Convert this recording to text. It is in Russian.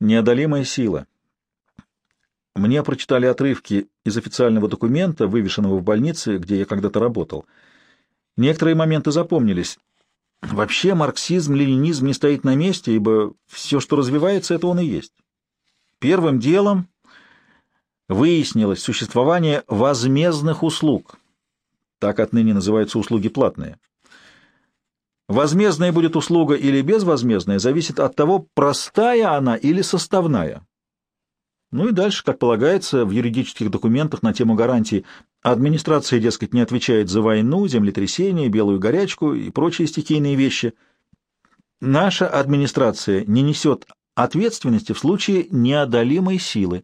Неодолимая сила. Мне прочитали отрывки из официального документа, вывешенного в больнице, где я когда-то работал. Некоторые моменты запомнились. Вообще марксизм-ленинизм не стоит на месте, ибо все, что развивается, это он и есть. Первым делом выяснилось существование возмездных услуг. Так отныне называются услуги платные. Возмездная будет услуга или безвозмездная, зависит от того, простая она или составная. Ну и дальше, как полагается, в юридических документах на тему гарантий администрация, дескать, не отвечает за войну, землетрясение, белую горячку и прочие стихийные вещи. Наша администрация не несет ответственности в случае неодолимой силы.